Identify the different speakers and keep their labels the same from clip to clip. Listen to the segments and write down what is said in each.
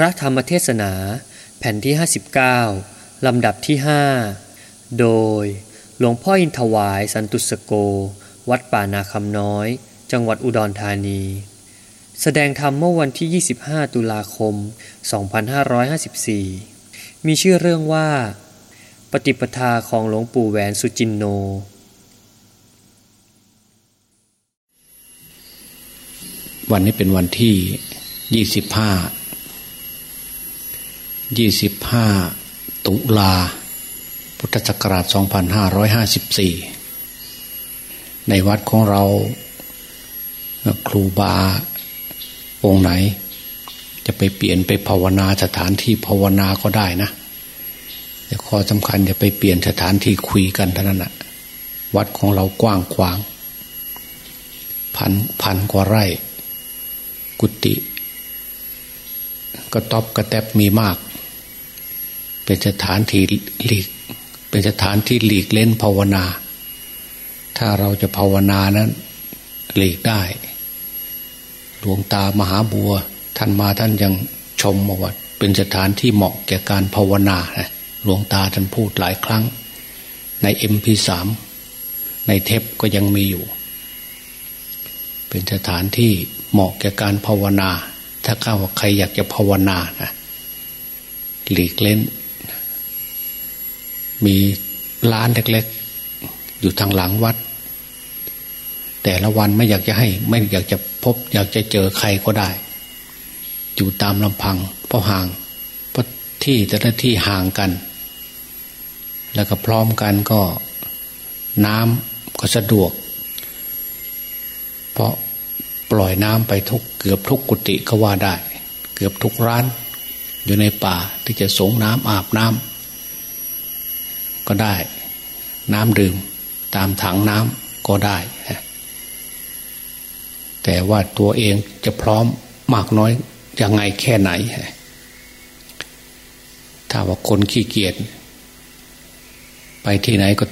Speaker 1: ระธรรมเทศนาแผ่นที่ 59 ลำดับที่ 5 โดยหลวงพ่ออินทวายสันตุสโก วัดป่านาคำน้อย จังหวัดอุดรธานี แสดงธรรมเมื่อวันที่ 25 ตุลาคม 2554 มีชื่อเรื่องว่า ปฏิปทาของหลวงปู่แหวนสุจินโน
Speaker 2: วันนี้เป็นวันที่ยี่สิบห้า ยี่สิบห้าตุลา พุทธศักราชสองพันห้าร้อยห้าสิบสี่ในวัดของเราครูบาองค์ไหน จะไปเปลี่ยนไปภาวนาสถานที่ภาวนาก็ได้นะแต่ข้อสำคัญจะไปเปลี่ยนสถานที่คุยกันเท่านั้นนะวัดของเรากว้างขวาง พันพันกว่าไร่ กุฏิกระต๊อบกระแตบมีมาก เป็นสถานที่หลีก เป็นสถานที่หลีกเล่นภาวนา ถ้าเราจะภาวนานั้นหลีกได้ หลวงตามหาบัว ท่านมาท่านยังชมบอกว่าเป็นสถานที่เหมาะแก่การภาวนาหลวงตาท่านพูดหลายครั้ง ในเอ็มพีสามในเทปก็ยังมีอยู่ เป็นสถานที่เหมาะแก่การภาวนา ถ้าข้าว่าใครอยากจะภาวนานะหลีกเล่น มีร้านเล็กๆ อยู่ทางหลังวัด แต่ละวันไม่อยากจะให้ ไม่อยากจะพบ อยากจะเจอใครก็ได้ อยู่ตามลำพัง เพราะห่าง เพราะที่แต่ละที่ห่างกัน แล้วก็พร้อมกันก็น้ำก็สะดวก เพราะปล่อยน้ำไปทุกเกือบทุกกุฏิก็ว่าได้ เกือบทุกร้าน อยู่ในป่าที่จะสงน้ำอาบน้ำ ก็ได้ น้ำดื่ม ตามถังน้ำก็ได้ แต่ว่าตัวเองจะพร้อมมากน้อยยังไงแค่ไหน ถ้าว่าคนขี้เกียจไปที่ไหนก็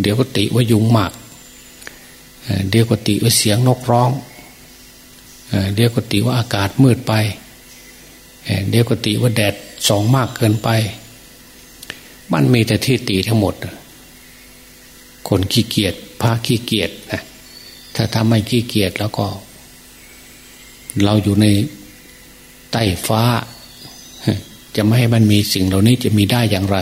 Speaker 2: เดี๋ยวก็ติว่ายุงมาก เดี๋ยวก็ติว่าเสียงนกร้อง เดี๋ยวก็ติว่าอากาศมืดไป เดี๋ยวก็ติว่าแดดสองมากเกินไป มันมีแต่ที่ตีทั้งหมด คนขี้เกียจพาขี้เกียจนะถ้าทำไม่ขี้เกียจแล้วก็ เราอยู่ในใต้ฟ้า จะไม่ให้มันมีสิ่งเหล่านี้จะมีได้อย่างไร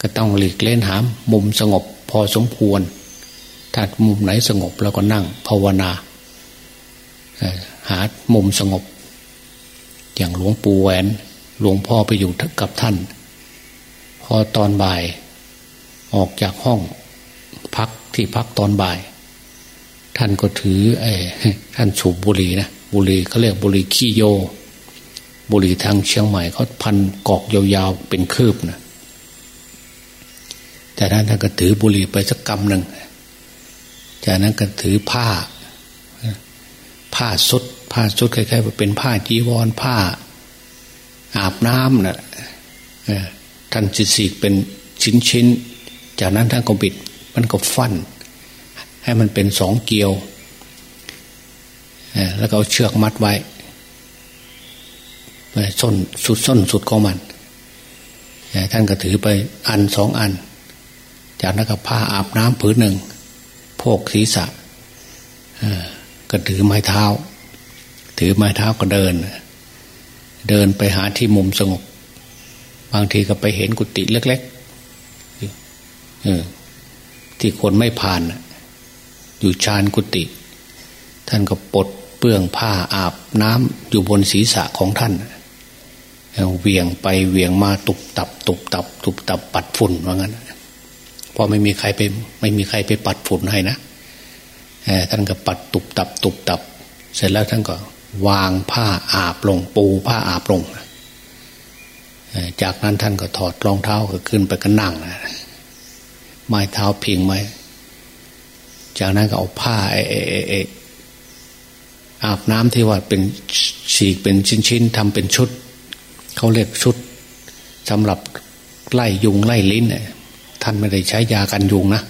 Speaker 2: ก็ต้องหลีกเล่นหามมุมสงบพอสมควร ถ้ามุมไหนสงบแล้วก็นั่งภาวนาหามุมสงบ อย่างหลวงปู่แหวน หลวงพ่อไปอยู่กับท่าน พอตอนบ่าย ออกจากห้องพักที่พักตอนบ่าย ท่านก็ถือไอ้ท่านสูบบุหรี่นะบุหรี่เขาเรียกบุหรี่ขี้โย บุหรี่ทางเชียงใหม่เขาพันกอกยาวๆเป็นคืบนะแต่ท่านท่านก็ถือบุหรี่ไปสักกำหนึ่งจากนั้นก็ถือผ้า ผ้าสุด ผ้าสุดคล้ายๆเป็นผ้าจีวรผ้า อาบน้ำนะ่ะ ท่านจิสีกเป็นชิ้นๆจากนั้นท่านก็บิด มันก็ฟัน ให้มันเป็นสองเกลียว แล้วก็เอาเชือกมัดไว้ส้นสุดส้นสุดของมัน ท่านก็ถือไปอันสองอัน จากนั้นก็ผ้าอาบน้ำผืนหนึ่ง โพกศีรษะก็ถือไม้เท้า ถือไม้เท้าก็เดิน เดินไปหาที่มุมสงบ บางทีก็ไปเห็นกุฏิเล็กๆที่คนไม่ผ่านอยู่ชานกุฏิท่านก็ปลดเปื้องผ้าอาบน้ำอยู่บนศีรษะของท่านเวียงไปเวียงมาตุบตับ ตุบตับ ตุบตับปัดฝุ่นว่างั้นพอไม่มีใครไป ไม่มีใครไปปัดฝุ่นให้นะท่านก็ปัดตุบตับ ตุบตับ เสร็จแล้วท่านก็ วางผ้าอาบลง ปูผ้าอาบลง จากนั้นท่านก็ถอดรองเท้าก็ขึ้นไปก็นั่งไม้เท้าพิงไม้จากนั้นก็เอาผ้าเอเออาบน้ำที่ว่าเป็นฉีกเป็นชิ้นๆทำเป็นชุดเขาเรียกชุดสำหรับไล่ยุงไล่ลิ้นท่านไม่ได้ใช้ยากันยุงนะ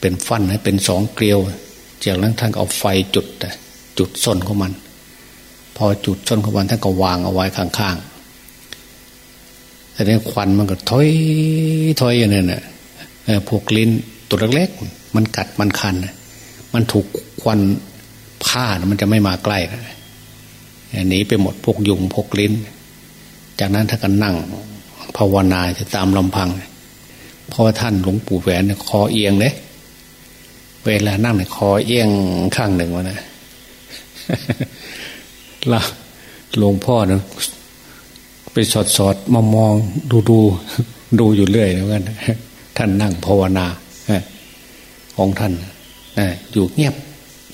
Speaker 2: เป็นฟันเป็นสองเกลียว จากนั้นท่านเอาไฟจุดจุดส้นของมัน พอจุดต้นขบวนท่านก็วางเอาไว้ข้างๆ แต่เนี้ควันมันก็ถอยถอยอย่างนั้นน่ะพวกลิ้นตัวเล็กๆมันกัดมันคันมันถูกควันผ้ามันจะไม่มาใกล้หนีไปหมดพวกยุงพวกลิ้น จากนั้นถ้ากันนั่งภาวนาจะตามลำพังเพราะว่าท่านหลวงปู่แหวนคอเอียงเลยเวลานั่งเนี่ยคอเอียงข้างหนึ่งวะนะละหลวงพ่อเนะ ไปสอดสอดมามองดูดูดูอยู่เรื่อยเหมือนกันท่านนั่งภาวนาของท่านอยู่เงียบ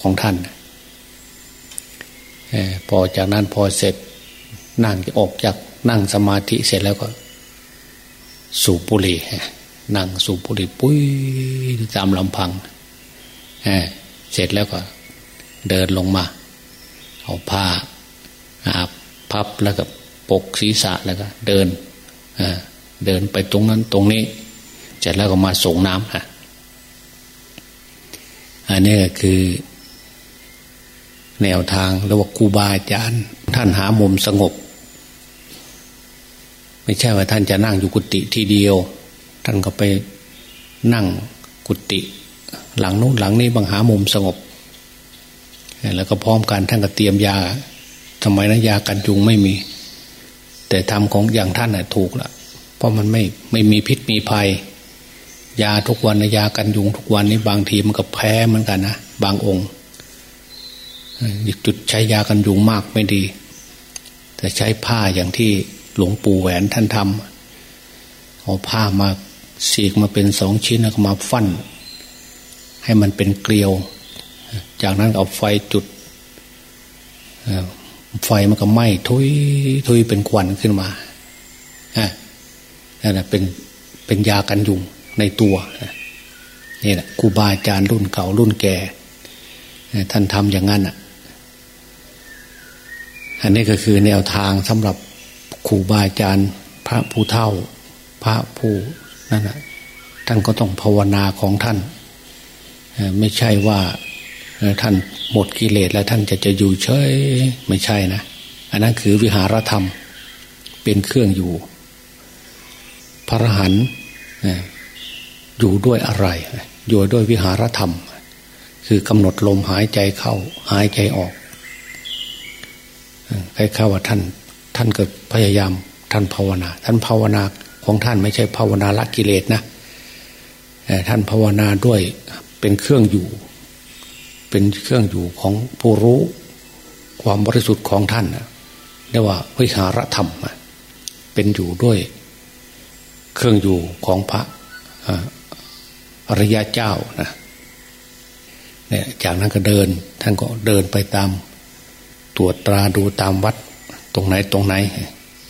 Speaker 2: ของท่านพอจากนั้นพอเสร็จ นั่งจะออกจากนั่งสมาธิเสร็จแล้วก็ สูบบุหรี่นั่งสูบบุหรี่ปุ้ยตามลำพังเสร็จแล้วก็ เดินลงมา เอาผ้าอาบพับแล้วก็ ปกศีรษะแล้วก็ เดินเดินไปตรงนั้นตรงนี้เสร็จแล้วก็มาส่งน้ำฮะอันนี้ก็คือ แนวทางแล้วว่าครูบาอาจารย์ท่านหามุมสงบ ไม่ใช่ว่าท่านจะนั่งอยู่กุฏิทีเดียว ท่านก็ไปนั่งกุฏิหลังนู้นหลังนี้บางหามุมสงบ แล้วก็พร้อมกันท่านก็เตรียมยาทำไมนะยากันยุงไม่มี แต่ทำของอย่างท่านน่ะถูกละเพราะมันไม่ไม่มีพิษมีภัย ยาทุกวันยากันยุงทุกวันนี้บางทีมันก็แพ้เหมือนกันนะบางองค์จุดใช้ยากันยุงมากไม่ดี แต่ใช้ผ้าอย่างที่หลวงปู่แหวนท่านทำเอาผ้ามาสีกมาเป็นสองชิ้นแล้วก็มาฟันให้มันเป็นเกลียว จากนั้นเอาไฟจุด ไฟมันก็ไหม้ทุยทุยเป็นควันขึ้นมานั่นแหละเป็นเป็นยากันยุงในตัวนี่แหละครูบาอาจารย์รุ่นเก่ารุ่นแก่ท่านทำอย่างนั้นอะ อันนี้ก็คือแนวทางสำหรับครูบาอาจารย์พระผู้เท่า พระผู้นั่นแหะท่านก็ต้องภาวนาของท่าน ไม่ใช่ว่า ท่านหมดกิเลสแล้วท่านจะจะอยู่เฉยไม่ใช่นะอันนั้นคือวิหารธรรม เป็นเครื่องอยู่ พระหันอยู่ด้วยอะไร อยู่ด้วยวิหารธรรม คือกำหนดลมหายใจเข้า หายใจออกใครเข้าว่าท่าน ท่านก็พยายาม ท่านภาวนา ท่านภาวนาของท่านไม่ใช่ภาวนาละกิเลสนะท่านภาวนาด้วยเป็นเครื่องอยู่ เป็นเครื่องอยู่ของผู้รู้ ความบริสุทธิ์ของท่านเรียกว่าวิหารธรรม เป็นอยู่ด้วย เครื่องอยู่ของพระอริยเจ้านะเนี่ยจากนั้นก็เดิน ท่านก็เดินไปตาม ตรวจตราดูตามวัด ตรงไหนตรงไหน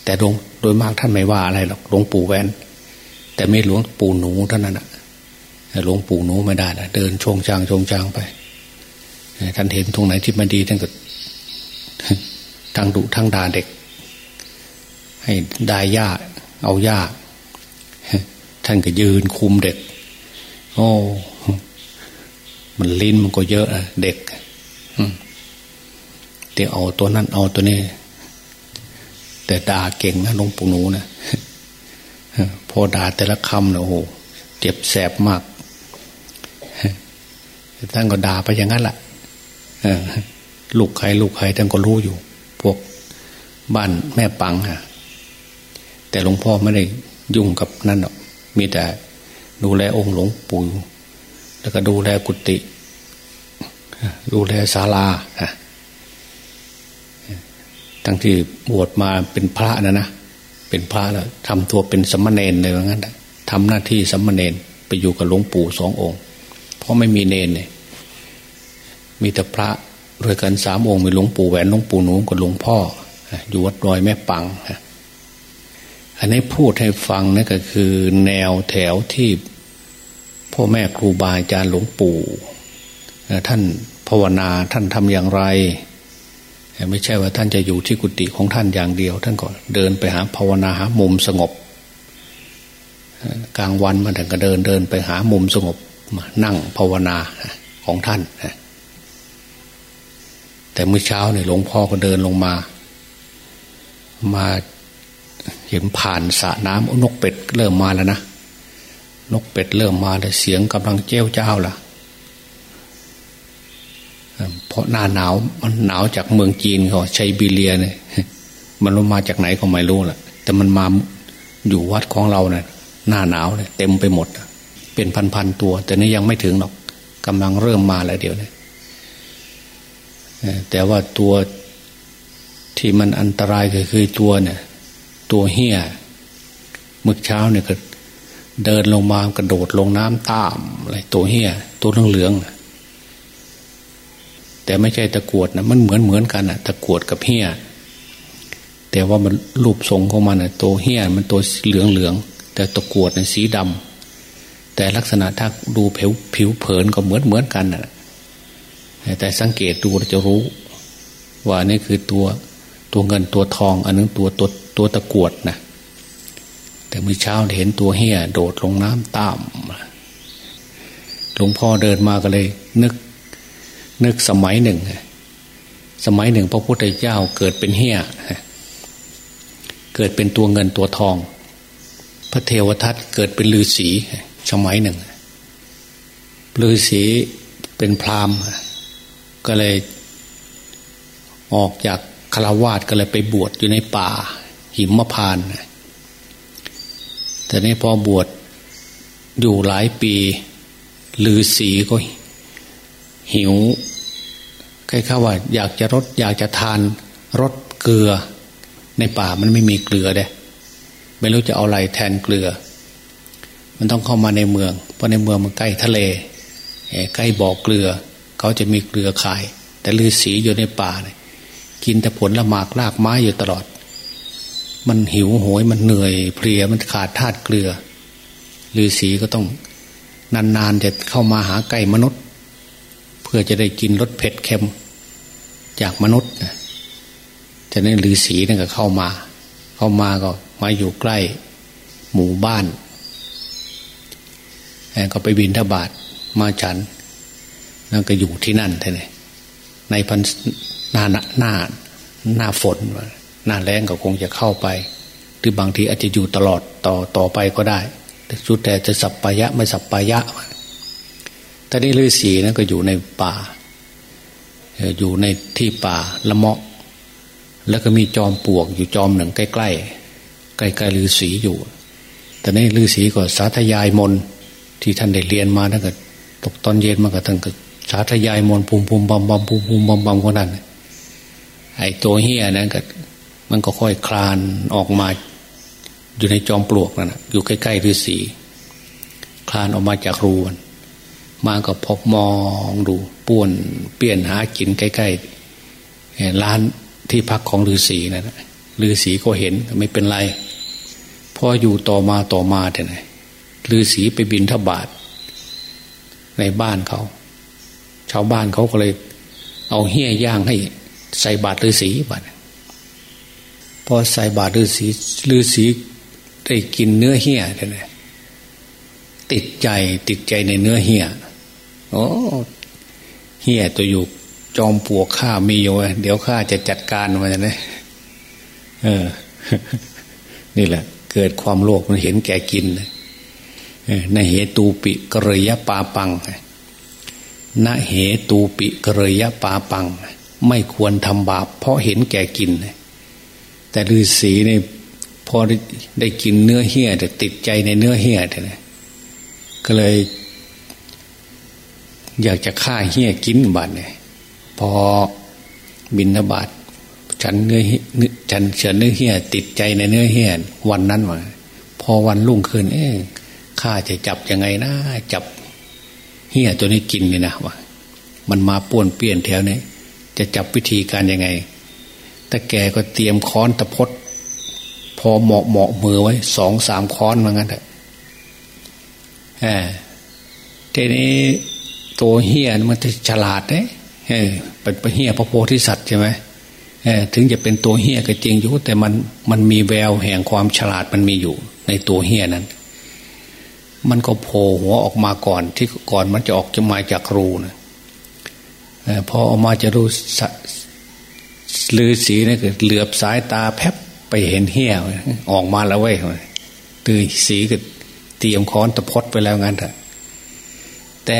Speaker 2: แต่โดยโดยมากท่านไม่ว่าอะไรหรอกหลวงปู่แวนแต่ไม่หลวงปู่หนูเท่านั้นอะหลวงปู่หนูไม่ได้นะเดินชงจางชงจางไป ท่านเห็นตรงไหนที่มันดีท่านก็ทั้งดุทั้งด่าเด็ก ให้ได้ยาเอายาท่านก็ยืนคุมเด็ก โอ้ มันลิ้นมันก็เยอะอะเด็กเดี๋ยวเอาตัวนั้นเอาตัวนี้ แต่ด่าเก่งนะหลวงปู่หนูนะพอด่าแต่ละคำเนี่ยโอ้โหเจ็บแสบมากท่านก็ด่าไปอย่างนั้นแหละ ลูกใครลูกใครท่านก็รู้อยู่ พวกบ้านแม่ปังฮะแต่หลวงพ่อไม่ได้ยุ่งกับนั่นหรอกมีแต่ดูแลองค์หลวงปู่แล้วก็ดูแลกุฏิดูแลศาลาทั้งที่บวชมาเป็นพระนะนะเป็นพระแล้วทำตัวเป็นสมณเณรเลยว่างั้นทำหน้าที่สมณเณรไปอยู่กับหลวงปู่สององค์ เพราะไม่มีเนนเนี่ย มีแต่พระด้วยกันสามองค์มีหลวงปู่แหวนหลวงปู่หนูกับหลวงพ่อ อยู่วัดดอยแม่ปัง อันนี้พูดให้ฟังนะก็คือแนวแถวที่พ่อแม่ครูบาอาจารย์หลวงปู่ ท่านภาวนาท่านทำอย่างไร ไม่ใช่ว่าท่านจะอยู่ที่กุฏิของท่านอย่างเดียว ท่านก็เดินไปหาภาวนาหามุมสงบกลางวันมันถึงก็เดินเดินไปหามุมสงบนั่งภาวนาของท่าน แต่เมื่อเช้าเนี่ยหลวงพ่อก็เดินลงมา มาเห็นผ่านสระน้ำนกเป็ดเริ่มมาแล้วนะนกเป็ดเริ่มมาแล้วเสียงกำลังเจ้าเจ้าล่ะเพราะหน้าหนาวมันหนาวจากเมืองจีนเขาชัยบีเรียเนี่ยมันมาจากไหนก็ไม่รู้แหละแต่มันมาอยู่วัดของเราเนี่ยหน้าหนาวเนี่ยเต็มไปหมด เป็นพันๆตัว แต่นี่ยังไม่ถึงหรอกกำลังเริ่มมาแล้วเดี๋ยวนี้ แต่ว่าตัวที่มันอันตรายก็คือตัวเนี่ย ตัวเฮี้ยมึกเช้าเนี่ยก็เดินลงมากระโดดลงน้ำตามอะไรตัวเฮี้ยตัวเหลืองๆแต่ไม่ใช่ตะกวดนะมันเหมือนเหมือนกันอะตะกวดกับเฮี้ยแต่ว่ามันรูปทรงของมันอะตัวเฮี้ยมันตัวเหลืองเหลืองแต่ตะกวดเนี่ยสีดำแต่ลักษณะถ้าดูผิวผิวเผินก็เหมือนเหมือนกันนะ แต่สังเกตดูเราจะรู้ ว่านี่คือตัวตัวเงินตัวทอง อันนึงตัวตัวตัวตะกวดนะแต่เมื่อเช้าเห็นตัวเฮียโดดลงน้ำตามหลวงพ่อเดินมาก็เลย นึก นึกสมัยหนึ่ง สมัยหนึ่ง พระพุทธเจ้าเกิดเป็นเฮียเกิดเป็นตัวเงินตัวทอง พระเทวทัตเกิดเป็นฤาษีสมัยหนึ่งฤาษีเป็นพราหมณ์ ก็เลยออกจากคารวาสก็เลยไปบวชอยู่ในป่า หิมพานแต่นี้พอบวชอยู่หลายปีลือสีก็หิวใครข้าว่า อยากจะรสอยากจะทานรสเกลือ ในป่ามันไม่มีเกลือเด้ไม่รู้จะเอาอะไรแทนเกลือ มันต้องเข้ามาในเมือง เพราะในเมืองมันใกล้ทะเลใกล้บ่อเกลือ เขาจะมีเกลือขาย แต่ฤาษีอยู่ในป่าเนี่ยกินแต่ผลละหมากรากไม้อยู่ตลอด มันหิวโหยมันเหนื่อยเพลียมันขาดธาตุเกลือฤาษีก็ต้องนานๆจะเข้ามาหาไก่มนุษย์ เพื่อจะได้กินรสเผ็ดเค็มจากมนุษย์นะจะนั้นฤาษีนั่นก็เข้ามา เข้ามาก็มาอยู่ใกล้หมู่บ้าน ก็ไปบินทบาทมาฉัน นั่นก็อยู่ที่นั่นท่นี่ในพันหน้าหน้าหน้าฝนหน้าแรงก็คงจะเข้าไป หรือบางทีอาจจะอยู่ตลอดต่อต่อไปก็ได้แต่สุดแต่จะสับปายะไม่สับปายะแต่นี่ฤาษีนั่นก็อยู่ในป่า อยู่ในที่ป่าละเมาะ แล้วก็มีจอมปลวกอยู่จอมหนึ่งใกล้ๆใกล้ๆฤาษีอยู่ แต่นี่ฤาษีก็สาธยายมนที่ท่านได้เรียนมาตั้งแต่ตกตอนเย็นมาก็ท่านก็ สาธยายมนภูมิภูมิบำบำภูมิภูมิบำบำคนนั้นไอ้ตัวเฮียนั้นก็มันก็ค่อยคลานออกมา อยู่ในจอมปลวกนั่นอยู่ใกล้ๆฤาษีคลานออกมาจากรูนมาก็พบมองดูป่วนเปลี่ยนหากินใกล้ๆร้านที่พักของฤาษีนั่นฤาษีก็เห็นไม่เป็นไรพออยู่ต่อมาต่อมาเท่ไหร่ฤาษีไปบินทบาทในบ้านเขา ชาวบ้านเขาก็เลย เอาเหี้ยย่างให้ใส่บาตรฤาษีบัดพอใส่บาตรฤาษีฤาษีได้กินเนื้อเหี้ยเลยติดใจติดใจในเนื้อเหี้ยโอ้เหี้ยตัวอยู่จอมปวกข้ามีอยู่เดี๋ยวข้าจะจัดการมันนะเออ นี่แหละ เกิดความโลภมันเห็นแก่กินเลยนเหตูปิกระยะปาปัง นเหตูปิกรยะปาปัง ไม่ควรทำบาป เพราะเห็นแก่กิน แต่ฤาษีนี่พอได้กินเนื้อเหี้ยแต่ติดใจในเนื้อเหี้ยเนี่ยก็เลย อยากจะฆ่าเหี้ยกินบาดเนี่ยพอบินนบาตฉันเนื้อฉันเฉือนเนื้อเหี้ยติดใจในเนื้อเหี้ยวันนั้นวะพอวันรุ่งขึ้น เอ๊ข้าจะจับยังไงนะจับ เฮียตัวนี้กินนี่นะวะมันมาป่วนเปลี่ยนแถวนี้จะจับวิธีการยังไงต่แกก็เตรียมค้อนตะพดพอเหมาะเหมาะมือไว้สองสามค้อนมางั้นเถอะทีนี้ตัวเฮียมันจะฉลาดเนี่ยเป็นเฮียพระโพธิสัตว์ใช่ไหมถึงจะเป็นตัวเฮียก็จริงอยู่แต่มันมันมีแววแห่งความฉลาดมันมีอยู่ ในตัวเฮียนั้น มันก็โผล่หัวออกมาก่อนที่ก่อนมันจะออกจะมาจากรูนะพอออกมาจะรู้ลือสีนี่คือเหลือบสายตาแพบไปเห็นเหี้ยออกมาแล้วเว้ยตือสีก็เตรียมค้อนตะพดไปแล้วงั้นเถอะแต่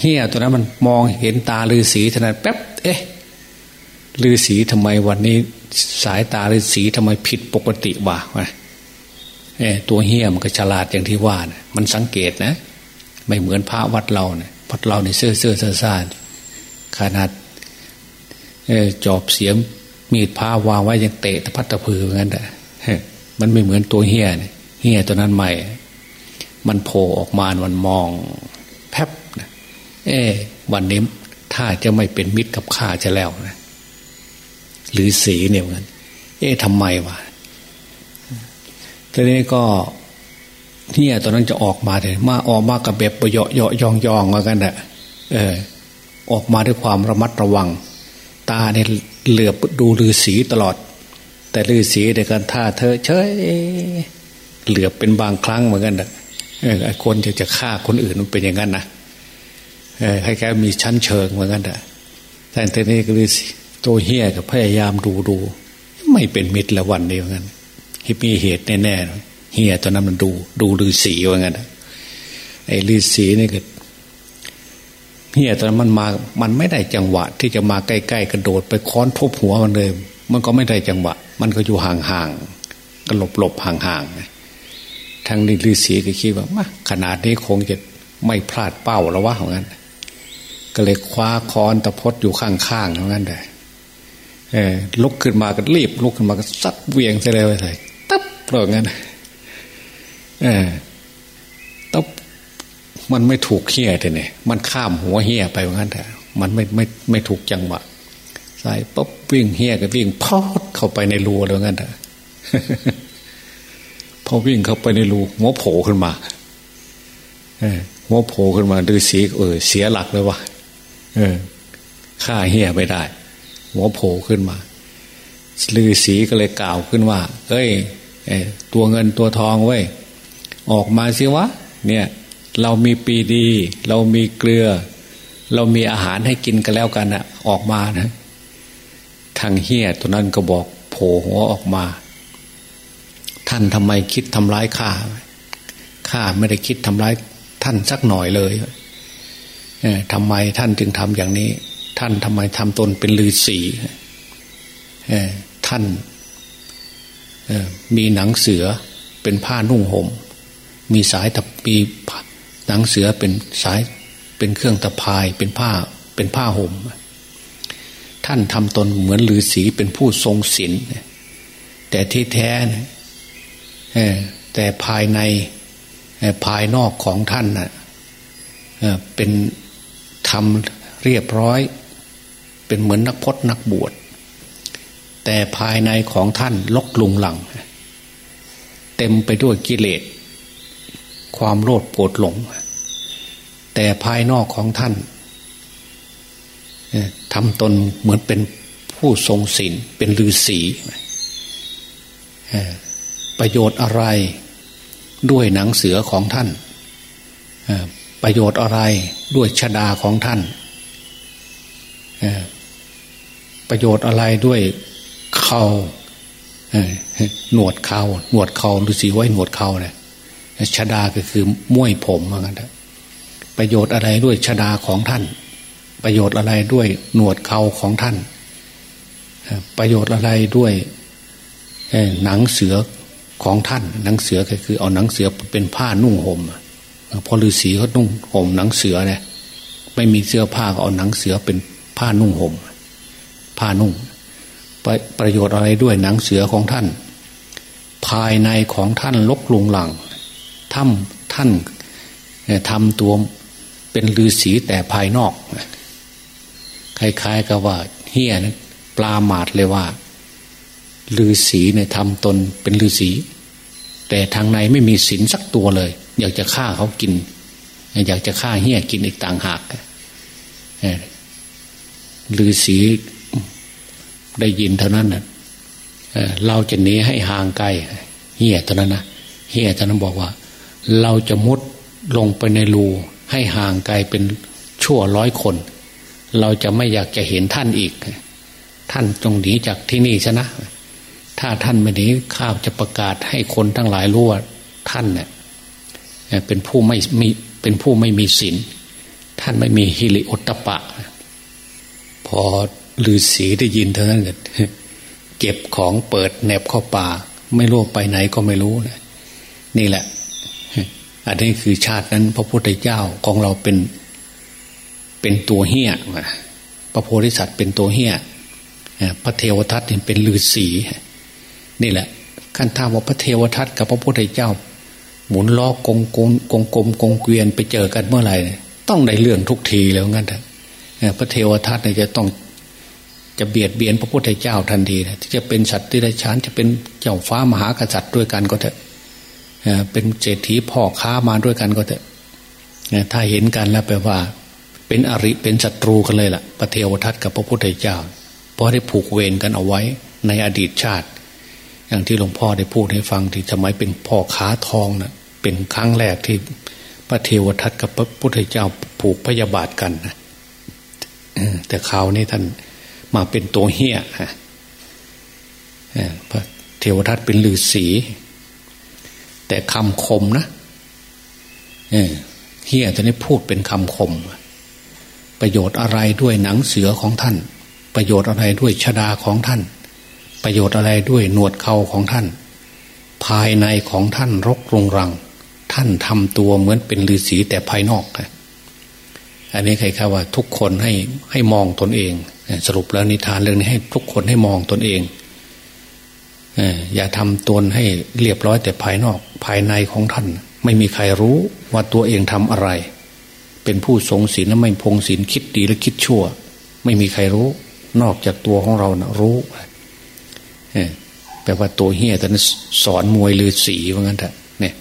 Speaker 2: เหี้ยตัวนั้นมันมองเห็นตาลือสีเท่านั้นแป๊บเอ๊ะลือสีทำไมวันนี้ สายตาลือสีทำไมผิดปกติวะ ตัวเหี้ยมันก็ฉลาดอย่างที่ว่านะมันสังเกตนะ ไม่เหมือนพระวัดเราเนะี่ยวัดเราเนี่ยเสื้อเสื้อซ่าซ่าขนาดจอบเสียมมีดผ้าวางไว้ยังเตะตะพัดตะพืองั้นแต่มันไม่เหมือนตัวเฮียเนี่ยเฮี้ยตัวนั้นใหม่ มันโผล่ออกมามันมองแพบนะเอวันนี้ถ้าจะไม่เป็นมิตรกับข้าจะแล้วนะหรือสีเนี่ยเหมือนเอ๊ะทำไมวะ ทีนี้ก็เฮียตอนนั้นจะออกมาเลยมาออกมากับแบบเยาะเยาะยองยองมากันแหละเออ ออกมาด้วยความระมัดระวัง ตาเนี่ยเหลือบดูลือสีตลอด แต่ลือสีเดียกันท่าเธอเฉยเหลือบเป็นบางครั้งเหมือนกันนะคนจะจะฆ่าคนอื่นมันเป็นอย่างนั้นนะให้แค่มีชั้นเชิงเหมือนกันนะแต่ทีนี้ก็เลยตัวเฮียกับพยายามดูดู ไม่เป็นมิตรละวันเดียวกัน มีเหตุแน่ๆเฮียตอนนั้นมันดู ดูลือสีเหมือนกันไอ้ลือสีนี่ก็เฮียตอนนั้นมันมา มันไม่ได้จังหวะ ที่จะมาใกล้ๆกระโดดไปค้อนทุบหัวมันเลย มันก็ไม่ได้จังหวะ มันก็อยู่ห่างๆก็หลบๆห่างๆทางฤาษีก็คิดว่ามาขนาดนี้คงจะไม่พลาดเป้าแล้ววะเหมือนกันก็เลยคว้าค้อนตะพดอยู่ข้างๆเหมือนกันเลยลุกขึ้นมาก็รีบลุกขึ้นมาก็ซัดเวียงใส่เลยใส่ เปล่างั้นเออตับมันไม่ถูกเฮี้ยแต่เนี่ยมันข้ามหัวเฮี้ยไปว่างั้นแต่มันไม่ไม่ไม่ถูกจังหวะใส่ปุ๊บวิ่งเฮี้ยก็วิ่งพอดเข้าไปในรูเลยงั้นแต่พอวิ่งเข้าไปในรูหัวโผล่ขึ้นมาหัวโผล่ขึ้นมาดูสีเออ เสียหลักเลยวะเออฆ่าเฮี้ยไม่ได้ หัวโผล่ขึ้นมาลือสีก็เลยกล่าวขึ้นว่า เอ้ย ตัวเงินตัวทองเว้ออกมาสิวะ เนี่ย เรามีปีดี เรามีเกลือ เรามีอาหารให้กินกันแล้วกันอะออกมานะ ทางเฮียตัวนั้นก็บอกโผล่หัวออกมา ท่านทำไมคิดทำร้ายข้าข้าไม่ได้คิดทำร้ายท่านสักหน่อยเลยทำไมท่านจึงทำอย่างนี้ ท่านทำไมทำตนเป็นลือสีท่าน มีหนังเสือเป็นผ้านุ่งหม่มมีสายตะปีหนังเสือเป็นสายเป็นเครื่องตะพายเป็นผ้าเป็นผ้าห่มท่านทำตนเหมือนฤาษีเป็นผู้ทรงศีลแต่ที่แท้แต่ภายในภายนอกของท่านน่ะเป็นทำเรียบร้อย เป็นเหมือนนักพจนักบวช แต่ภายในของท่านลกลุงหลัง เต็มไปด้วยกิเลส ความโลดโกรธหลง แต่ภายนอกของท่านทำตนเหมือนเป็นผู้ทรงศีลเป็นฤาษีประโยชน์อะไรด้วยหนังเสือของท่านประโยชน์อะไรด้วยชดาของท่านประโยชน์อะไรด้วย เขาหนวดเขาหนวดเขาฤาษีไว้หนวดเขาเนี่ยชดาก็คือม้วยผมเหมือนกันประโยชน์อะไรด้วยชดาของท่าน ประโยชน์อะไรด้วยหนวดเขาของท่าน ประโยชน์อะไรด้วยหนังเสือของท่าน หนังเสือก็คือเอาหนังเสือเป็นผ้านุ่งห่มพอฤาษีเขานุ่งห่มหนังเสือเนี่ยไม่มีเสื้อผ้าก็เอาหนังเสือเป็นผ้านุ่งห่มผ้านุ่ง ปประโยชน์อะไรด้วยหนังเสือของท่าน ภายในของท่านลกลุงหลังถ้ำท่านทำตัวเป็นฤาษีแต่ภายนอกคล้ายๆกับว่าเฮียนะปลาหมาดเลยว่าฤาษีเนี่ยทำตนเป็นฤาษีแต่ทางในไม่มีศีลสักตัวเลย อยากจะฆ่าเขากิน อยากจะฆ่าเฮียกินอีกต่างหากฤาษี ได้ยินเท่านั้นนะเราจะหนีให้ห่างไกลเฮียเท่านั้นนะเฮียเท่านั้นบอกว่า เราจะมุดลงไปในรูให้ห่างไกลเป็นชั่วร้อยคน เราจะไม่อยากจะเห็นท่านอีก ท่านจงหนีจากที่นี่ชนะ ถ้าท่านไม่หนีข้าจะประกาศให้คนทั้งหลายรู้ว่าท่านเนี่ยเป็นผู้ไม่มีเป็นผู้ไม่มีศีลท่านไม่มีฮิริโอตตปะ พอ ฤาษีได้ยินเท่านั้นเก็บของเปิดแนบเข้าป่า ไม่รู้ไปไหนก็ไม่รู้นะนี่แหละ อันนี้คือชาตินั้น พระพุทธเจ้าของเราเป็น เป็นตัวเฮี้ยพระโพธิสัตว์เป็นตัวเฮี้ยพระเทวทัตเป็นฤาษีนี่แหละขั้นท่าว่าพระเทวทัตกับพระพุทธเจ้า หมุนล้อกงกงกงกลมกงเกวียนไปเจอกันเมื่อไหร่ต้องได้เรื่องทุกทีแล้วงั้นเถอะพระเทวทัตเนี่ยจะต้อง จะเบียดเบียนพระพุทธเจ้าทันทีนะที่จะเป็นสัตว์ที่ได้ชานจะเป็นเจ้าฟ้ามหากษัตริย์ด้วยกันก็เถอะเป็นเศรษฐีพ่อค้ามาด้วยกันก็เถอะถ้าเห็นกันแล้วแปลว่า เป็นอริเป็นศัตรูกันเลยล่ะพระเทวทัตกับพระพุทธเจ้า เพราะได้ผูกเวรกันเอาไว้ในอดีตชาติ อย่างที่หลวงพ่อได้พูดให้ฟังที่สมัยเป็นพ่อค้าทองนะ่ะเป็นครั้งแรกที่พระเทวทัตกับพระพุทธเจ้าผูกพยาบาทกันนะแต่คราวนี้ท่าน มาเป็นตัวเฮี้ยพระเทวทัตเป็นฤาษีแต่คำคมนะเฮี้ยจะได้พูดเป็นคำคม ประโยชน์อะไรด้วยหนังเสือของท่าน ประโยชน์อะไรด้วยชดาของท่าน ประโยชน์อะไรด้วยหนวดเขาของท่าน ภายในของท่านรกรุงรัง ท่านทำตัวเหมือนเป็นฤาษีแต่ภายนอกอันนี้ใครครับว่าทุกคนให้ให้มองตนเอง สรุปแล้วนิทานเรื่องนี้ให้ทุกคนให้มองตนเองอย่าทำตนให้เรียบร้อยแต่ภายนอกภายในของท่าน ไม่มีใครรู้ว่าตัวเองทำอะไร เป็นผู้ทรงศีลและไม่พงศีลคิดดีและคิดชั่ว ไม่มีใครรู้ นอกจากตัวของเรานะรู้แปลว่าตัวเฮียแต่สอนมวยลือสีว่างั้นเถอะเนี่ย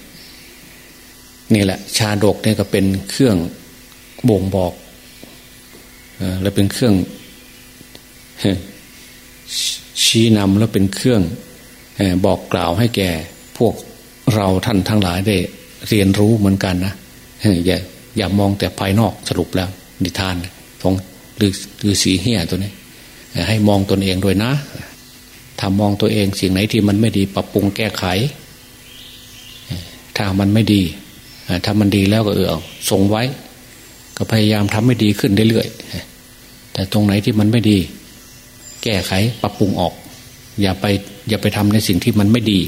Speaker 2: นี่แหละ ชาดกเนี่ยก็เป็นเครื่องบ่งบอกและเป็นเครื่อง ชี้นำและเป็นเครื่องบอกกล่าวให้แก่พวกเราท่านทั้งหลายได้เรียนรู้เหมือนกันนะอย่าอย่ามองแต่ภายนอกสรุปแล้ว นิทานของหรือหรือสีเหี้ยตัวนี้ ให้มองตนเองด้วยนะถ้ามองตัวเองสิ่งไหนที่มันไม่ดีปรับปรุงแก้ไข ถ้ามันไม่ดี ถ้ามันดีแล้วก็เออทรงไว้ ก็พยายามทำให้ดีขึ้นเรื่อยๆแต่ตรงไหนที่มันไม่ดี แก้ไขปรับปรุงออก อย่าไป อย่าไปทำในสิ่งที่มันไม่ดี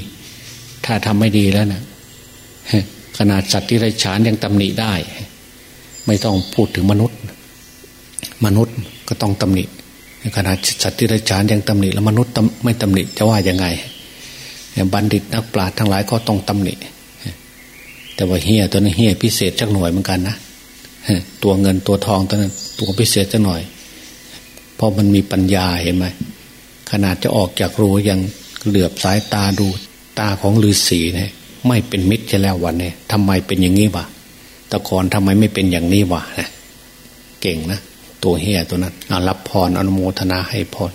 Speaker 2: ถ้าทำไม่ดีแล้วนะขนาดสัตว์ที่ไรฉานยังตำหนิได้ ไม่ต้องพูดถึงมนุษย์ มนุษย์ก็ต้องตำหนิขนาดสัตว์ที่ไรฉานยังตำหนิแล้วมนุษย์ไม่ตำหนิจะว่ายังไงบัณฑิตนักปราชญ์ทั้งหลายก็ต้องตำหนิแต่ว่าเฮียตัวนั้นเฮียพิเศษจักหน่วยเหมือนกันนะตัวเงินตัวทองตัวนั้นตัวพิเศษจักหน่อย พราะมันมีปัญญาเห็นไหมขนาดจะออกจากรูยังเหลือบสายตาดูตาของฤาษีเนี่ยไม่เป็นมิตรจะแล้ววันนี้ทำไมเป็นอย่างนี้วะตะกอนทำไมไม่เป็นอย่างนี้วะเก่งนะ ตัวเฮียตัวนั้นรับพรอนุโมทนาให้พร